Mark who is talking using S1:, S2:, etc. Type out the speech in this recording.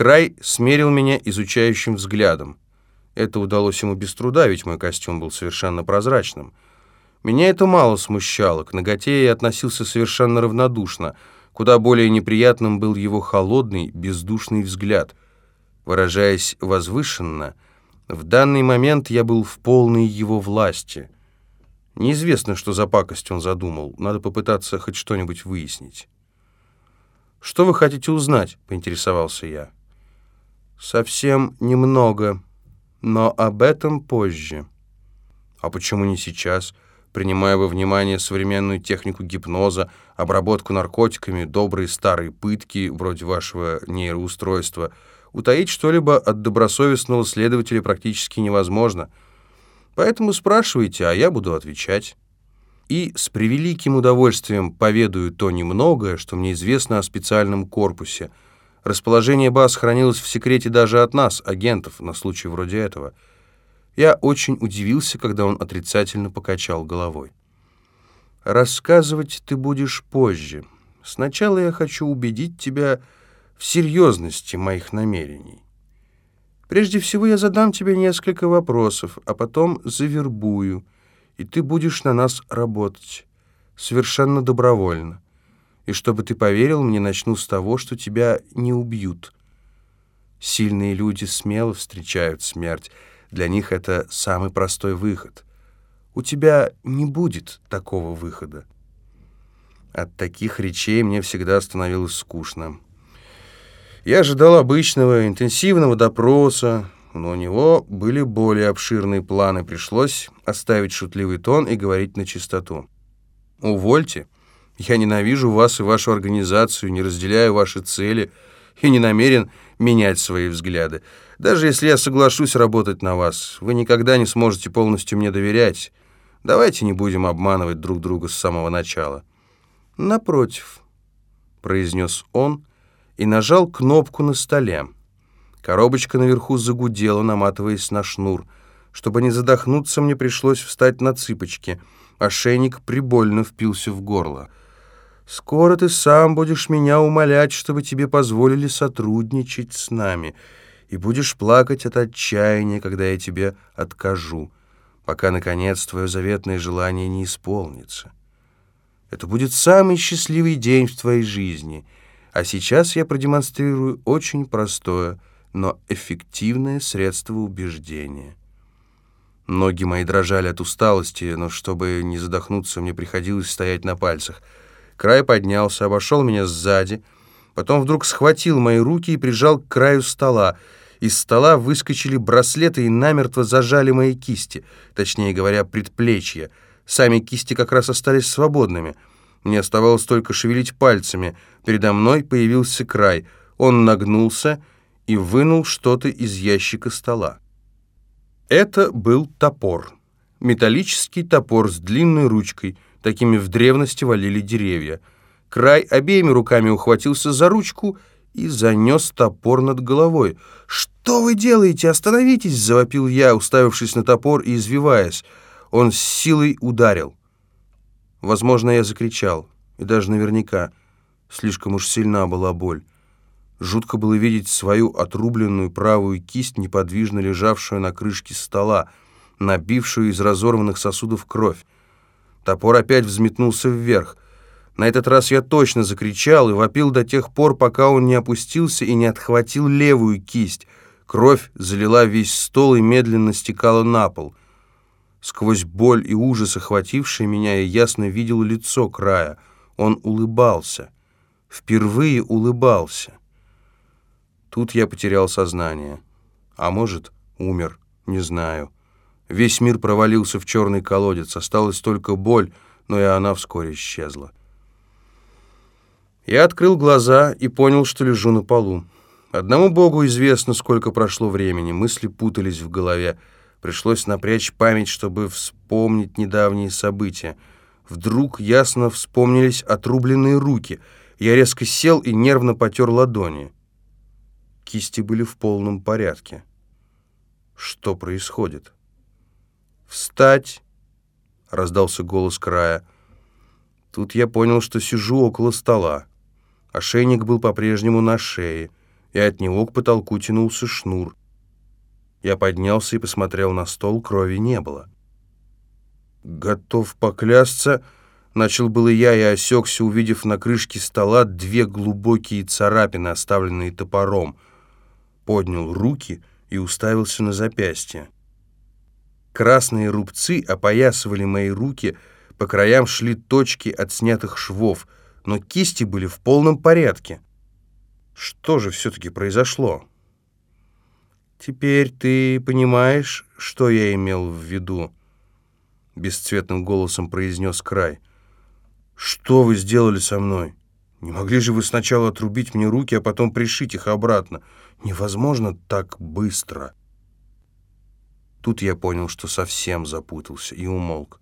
S1: Край смерил меня изучающим взглядом. Это удалось ему без труда, ведь мой костюм был совершенно прозрачным. Меня это мало смущало, к ноготе я относился совершенно равнодушно. Куда более неприятным был его холодный, бездушный взгляд. Выражаясь возвышенно, в данный момент я был в полной его власти. Неизвестно, что за пакость он задумал, надо попытаться хоть что-нибудь выяснить. «Что вы хотите узнать?» — поинтересовался я. «Совсем немного, но об этом позже». «А почему не сейчас?» принимая во внимание современную технику гипноза, обработку наркотиками, добрые старые пытки, вроде вашего нейроустройства, утаить что-либо от добросовестного следователя практически невозможно. Поэтому спрашивайте, а я буду отвечать. И с превеликим удовольствием поведаю то немногое, что мне известно о специальном корпусе – Расположение баз хранилось в секрете даже от нас, агентов, на случай вроде этого. Я очень удивился, когда он отрицательно покачал головой. «Рассказывать ты будешь позже. Сначала я хочу убедить тебя в серьезности моих намерений. Прежде всего я задам тебе несколько вопросов, а потом завербую, и ты будешь на нас работать. Совершенно добровольно. И чтобы ты поверил мне, начну с того, что тебя не убьют. Сильные люди смело встречают смерть. Для них это самый простой выход. У тебя не будет такого выхода. От таких речей мне всегда становилось скучно. Я ожидал обычного, интенсивного допроса, но у него были более обширные планы. Пришлось оставить шутливый тон и говорить на чистоту. «Увольте». Я ненавижу вас и вашу организацию, не разделяю ваши цели и не намерен менять свои взгляды. Даже если я соглашусь работать на вас, вы никогда не сможете полностью мне доверять. Давайте не будем обманывать друг друга с самого начала». «Напротив», — произнес он и нажал кнопку на столе. Коробочка наверху загудела, наматываясь на шнур. Чтобы не задохнуться, мне пришлось встать на цыпочки. Ошейник прибольно впился в горло. Скоро ты сам будешь меня умолять, чтобы тебе позволили сотрудничать с нами, и будешь плакать от отчаяния, когда я тебе откажу, пока, наконец, твое заветное желание не исполнится. Это будет самый счастливый день в твоей жизни, а сейчас я продемонстрирую очень простое, но эффективное средство убеждения. Ноги мои дрожали от усталости, но чтобы не задохнуться, мне приходилось стоять на пальцах — Край поднялся, обошел меня сзади, потом вдруг схватил мои руки и прижал к краю стола. Из стола выскочили браслеты и намертво зажали мои кисти, точнее говоря, предплечья. Сами кисти как раз остались свободными. Мне оставалось только шевелить пальцами. Передо мной появился край. Он нагнулся и вынул что-то из ящика стола. Это был топор. Металлический топор с длинной ручкой — Такими в древности валили деревья. Край обеими руками ухватился за ручку и занес топор над головой. «Что вы делаете? Остановитесь!» — завопил я, уставившись на топор и извиваясь. Он с силой ударил. Возможно, я закричал, и даже наверняка. Слишком уж сильна была боль. Жутко было видеть свою отрубленную правую кисть, неподвижно лежавшую на крышке стола, набившую из разорванных сосудов кровь. Топор опять взметнулся вверх. На этот раз я точно закричал и вопил до тех пор, пока он не опустился и не отхватил левую кисть. Кровь залила весь стол и медленно стекала на пол. Сквозь боль и ужас, охватившие меня, я ясно видел лицо края. Он улыбался. Впервые улыбался. Тут я потерял сознание. А может, умер, не знаю. Весь мир провалился в черный колодец, осталась только боль, но и она вскоре исчезла. Я открыл глаза и понял, что лежу на полу. Одному Богу известно, сколько прошло времени, мысли путались в голове. Пришлось напрячь память, чтобы вспомнить недавние события. Вдруг ясно вспомнились отрубленные руки. Я резко сел и нервно потер ладони. Кисти были в полном порядке. Что происходит? «Встать!» — раздался голос края. Тут я понял, что сижу около стола. Ошейник был по-прежнему на шее. и от него к потолку тянулся шнур. Я поднялся и посмотрел на стол, крови не было. «Готов поклясться», — начал было я и осекся, увидев на крышке стола две глубокие царапины, оставленные топором. Поднял руки и уставился на запястье. Красные рубцы опоясывали мои руки, по краям шли точки от снятых швов, но кисти были в полном порядке. Что же все-таки произошло? «Теперь ты понимаешь, что я имел в виду?» Бесцветным голосом произнес Край. «Что вы сделали со мной? Не могли же вы сначала отрубить мне руки, а потом пришить их обратно? Невозможно так быстро!» Тут я понял, что совсем запутался и умолк.